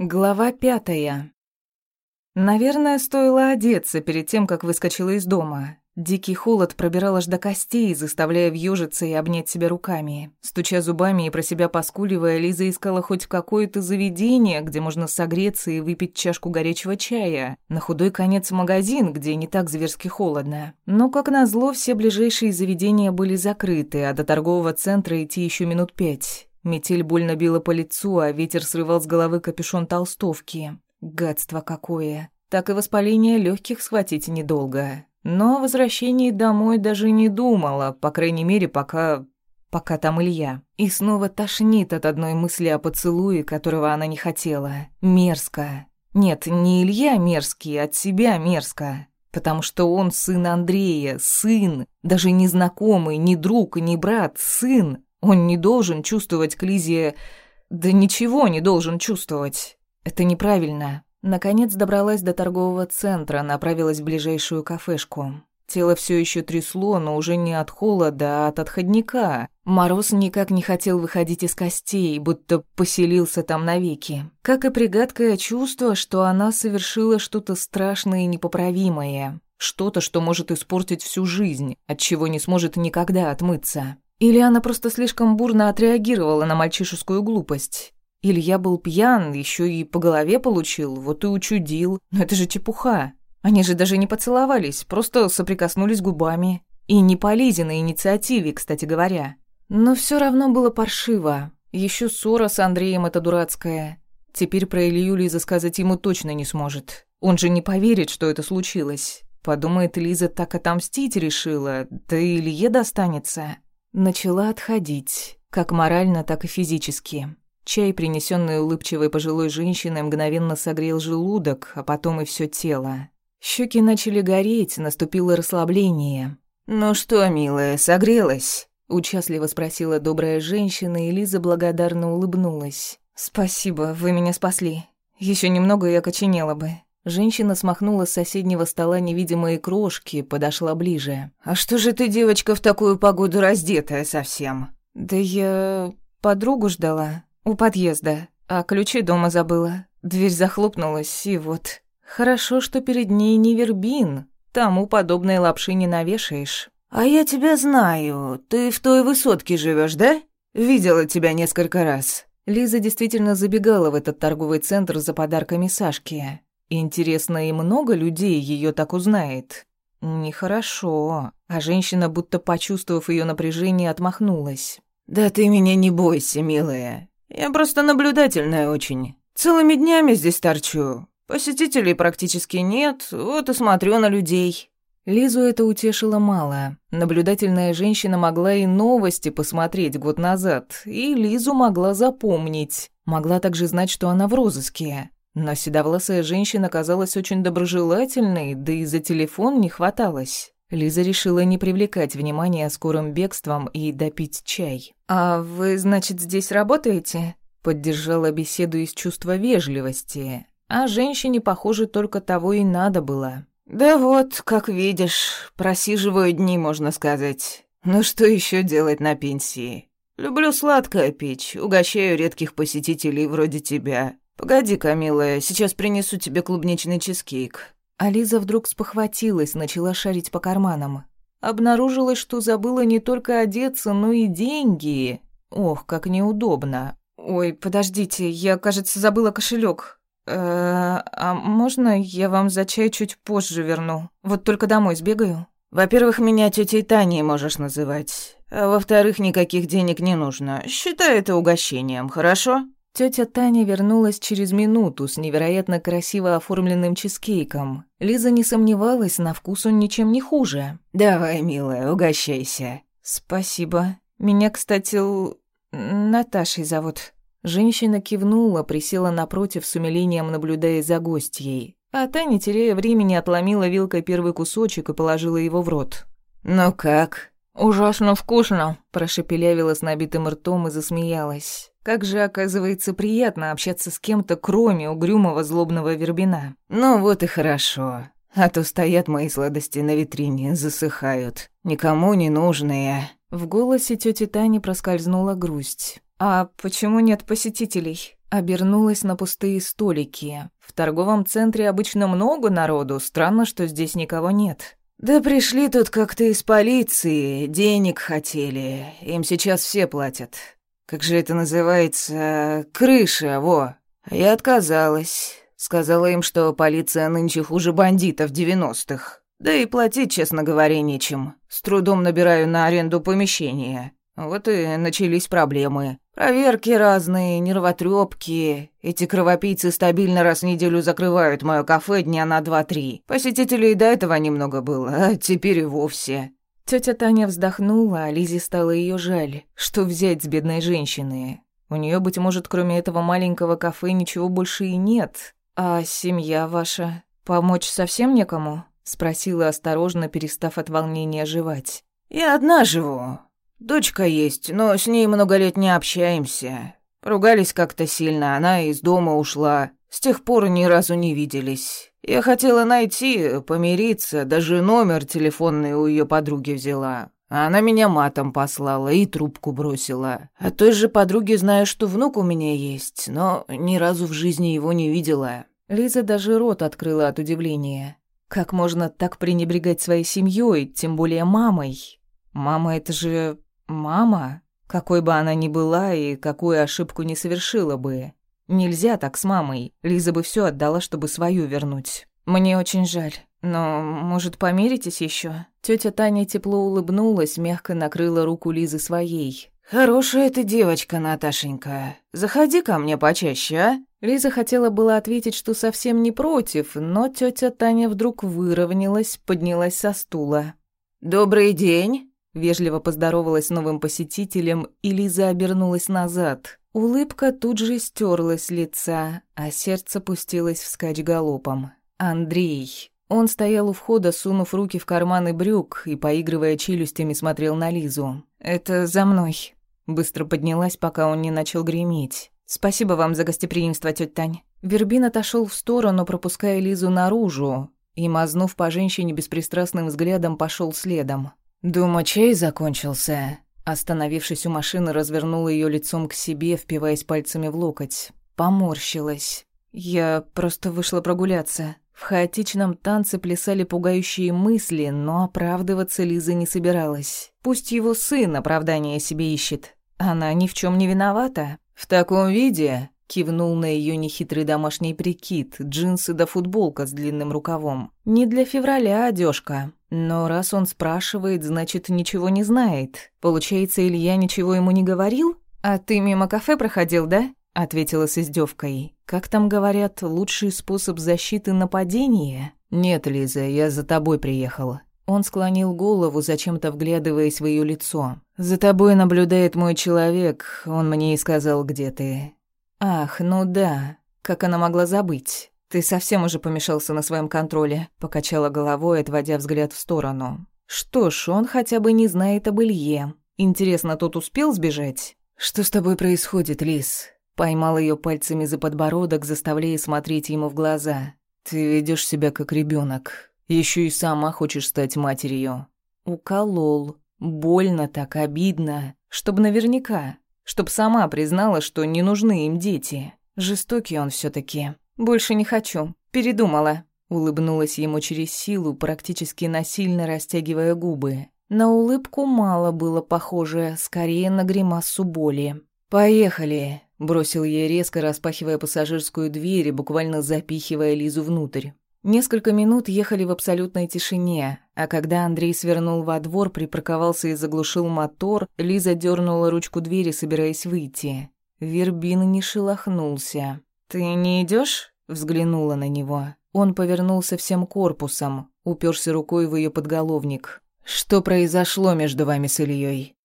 Глава пятая. Наверное, стоило одеться перед тем, как выскочила из дома. Дикий холод пробирал аж до костей, заставляя въежиться и обнять себя руками. Стуча зубами и про себя поскуливая, Лиза искала хоть какое-то заведение, где можно согреться и выпить чашку горячего чая. На худой конец магазин, где не так зверски холодно. Но, как назло, все ближайшие заведения были закрыты, а до торгового центра идти еще минут пять. Метель больно била по лицу, а ветер срывал с головы капюшон толстовки. Гадство какое. Так и воспаление легких схватить недолго. Но о возвращении домой даже не думала, по крайней мере, пока... пока там Илья. И снова тошнит от одной мысли о поцелуе, которого она не хотела. Мерзко. Нет, не Илья мерзкий, от себя мерзко. Потому что он сын Андрея, сын, даже не знакомый, не друг, не брат, сын. Он не должен чувствовать к Лизе... Да ничего не должен чувствовать. Это неправильно. Наконец добралась до торгового центра, направилась в ближайшую кафешку. Тело все еще трясло, но уже не от холода, а от отходника. Мороз никак не хотел выходить из костей, будто поселился там навеки. Как и пригадкое чувство, что она совершила что-то страшное и непоправимое. Что-то, что может испортить всю жизнь, от чего не сможет никогда отмыться. Или она просто слишком бурно отреагировала на мальчишескую глупость. Илья был пьян, еще и по голове получил, вот и учудил. Но это же чепуха. Они же даже не поцеловались, просто соприкоснулись губами. И не по Лизиной инициативе, кстати говоря. Но все равно было паршиво. Еще ссора с Андреем эта дурацкая. Теперь про Илью Лиза сказать ему точно не сможет. Он же не поверит, что это случилось. Подумает, Лиза так отомстить решила, да и Илье достанется. Начала отходить, как морально, так и физически. Чай, принесенный улыбчивой пожилой женщиной, мгновенно согрел желудок, а потом и все тело. Щеки начали гореть, наступило расслабление. «Ну что, милая, согрелась?» — участливо спросила добрая женщина, и Лиза благодарно улыбнулась. «Спасибо, вы меня спасли. Еще немного я коченела бы». Женщина смахнула с соседнего стола невидимые крошки, подошла ближе. «А что же ты, девочка, в такую погоду раздетая совсем?» «Да я подругу ждала у подъезда, а ключи дома забыла. Дверь захлопнулась, и вот. Хорошо, что перед ней не вербин, тому подобной лапши не навешаешь». «А я тебя знаю. Ты в той высотке живешь, да? Видела тебя несколько раз». Лиза действительно забегала в этот торговый центр за подарками Сашке. Интересно, и много людей ее так узнает? Нехорошо. А женщина, будто почувствовав ее напряжение, отмахнулась. «Да ты меня не бойся, милая. Я просто наблюдательная очень. Целыми днями здесь торчу. Посетителей практически нет, вот и смотрю на людей». Лизу это утешило мало. Наблюдательная женщина могла и новости посмотреть год назад, и Лизу могла запомнить. Могла также знать, что она в розыске. Но седовласая женщина казалась очень доброжелательной, да и за телефон не хваталось. Лиза решила не привлекать внимания скорым бегством и допить чай. «А вы, значит, здесь работаете?» Поддержала беседу из чувства вежливости. А женщине, похоже, только того и надо было. «Да вот, как видишь, просиживаю дни, можно сказать. Ну что еще делать на пенсии? Люблю сладкое печь, угощаю редких посетителей вроде тебя. «Погоди-ка, милая, сейчас принесу тебе клубничный чизкейк». А Лиза вдруг спохватилась, начала шарить по карманам. Обнаружилось, что забыла не только одеться, но и деньги. Ох, как неудобно. «Ой, подождите, я, кажется, забыла кошелек. Э, а можно я вам за чай чуть позже верну? Вот только домой сбегаю?» «Во-первых, меня тетей Таней можешь называть. А во-вторых, никаких денег не нужно. Считай это угощением, хорошо?» Тетя Таня вернулась через минуту с невероятно красиво оформленным чизкейком. Лиза не сомневалась, на вкус он ничем не хуже. «Давай, милая, угощайся». «Спасибо. Меня, кстати, Л... Наташей зовут». Женщина кивнула, присела напротив с умилением, наблюдая за гостьей. А та, не теряя времени, отломила вилкой первый кусочек и положила его в рот. «Ну как?» «Ужасно вкусно», – прошепелявила с набитым ртом и засмеялась. Как же, оказывается, приятно общаться с кем-то, кроме угрюмого злобного вербина. Ну вот и хорошо. А то стоят мои сладости на витрине, засыхают. Никому не нужные. В голосе тети Тани проскользнула грусть. «А почему нет посетителей?» Обернулась на пустые столики. В торговом центре обычно много народу, странно, что здесь никого нет. «Да пришли тут как-то из полиции, денег хотели. Им сейчас все платят. Как же это называется? Крыша, во. Я отказалась. Сказала им, что полиция нынче хуже бандитов девяностых. Да и платить, честно говоря, нечем. С трудом набираю на аренду помещения. Вот и начались проблемы. Проверки разные, нервотрепки. Эти кровопийцы стабильно раз в неделю закрывают мое кафе дня на два-три. Посетителей до этого немного было, а теперь и вовсе. Тетя Таня вздохнула, а Лизе стало ее жаль. Что взять с бедной женщины? У нее, быть может, кроме этого маленького кафе ничего больше и нет. А семья ваша? Помочь совсем некому? Спросила осторожно, перестав от волнения жевать. «Я одна живу. Дочка есть, но с ней много лет не общаемся. Ругались как-то сильно, она из дома ушла. С тех пор ни разу не виделись. Я хотела найти, помириться, даже номер телефонный у ее подруги взяла. А она меня матом послала и трубку бросила. А той же подруге знаю, что внук у меня есть, но ни разу в жизни его не видела. Лиза даже рот открыла от удивления. Как можно так пренебрегать своей семьей, тем более мамой? Мама — это же Мама, какой бы она ни была и какую ошибку не совершила бы. Нельзя так с мамой. Лиза бы все отдала, чтобы свою вернуть. Мне очень жаль. Но, может, помиритесь еще? Тетя Таня тепло улыбнулась, мягко накрыла руку Лизы своей. «Хорошая ты девочка, Наташенька. Заходи ко мне почаще, а?» Лиза хотела было ответить, что совсем не против, но тетя Таня вдруг выровнялась, поднялась со стула. «Добрый день!» Вежливо поздоровалась с новым посетителем, и Лиза обернулась назад. Улыбка тут же стерлась с лица, а сердце пустилось вскачь галопом. Андрей. Он стоял у входа, сунув руки в карманы брюк и, поигрывая челюстями, смотрел на Лизу. «Это за мной». Быстро поднялась, пока он не начал греметь. «Спасибо вам за гостеприимство, тётя Тань». Вербин отошел в сторону, пропуская Лизу наружу, и, мазнув по женщине беспристрастным взглядом, пошел следом. «Думаю, чай закончился». Остановившись у машины, развернула ее лицом к себе, впиваясь пальцами в локоть. Поморщилась. «Я просто вышла прогуляться». В хаотичном танце плясали пугающие мысли, но оправдываться Лиза не собиралась. Пусть его сын оправдание себе ищет. Она ни в чем не виновата. «В таком виде?» — кивнул на ее нехитрый домашний прикид, джинсы да футболка с длинным рукавом. «Не для февраля одежка. Но раз он спрашивает, значит, ничего не знает. Получается, Илья ничего ему не говорил? А ты мимо кафе проходил, да? Ответила с издевкой. Как там говорят, лучший способ защиты нападения? Нет, Лиза, я за тобой приехал. Он склонил голову, зачем-то вглядываясь в ее лицо. «За тобой наблюдает мой человек, он мне и сказал, где ты». «Ах, ну да, как она могла забыть?» «Ты совсем уже помешался на своем контроле», — покачала головой, отводя взгляд в сторону. «Что ж, он хотя бы не знает об Илье. Интересно, тот успел сбежать?» «Что с тобой происходит, Лис?» Поймал ее пальцами за подбородок, заставляя смотреть ему в глаза. «Ты ведешь себя как ребенок. Еще и сама хочешь стать матерью». Уколол. Больно так, обидно. Чтоб наверняка. Чтоб сама признала, что не нужны им дети. Жестокий он все таки «Больше не хочу. Передумала». Улыбнулась ему через силу, практически насильно растягивая губы. На улыбку мало было похоже, скорее на гримасу боли. «Поехали», — бросил ей резко, распахивая пассажирскую дверь и буквально запихивая Лизу внутрь. Несколько минут ехали в абсолютной тишине, а когда Андрей свернул во двор, припарковался и заглушил мотор, Лиза дернула ручку двери, собираясь выйти. Вербин не шелохнулся. «Ты не идешь? взглянула на него. Он повернулся всем корпусом, уперся рукой в ее подголовник. «Что произошло между вами с Ильей?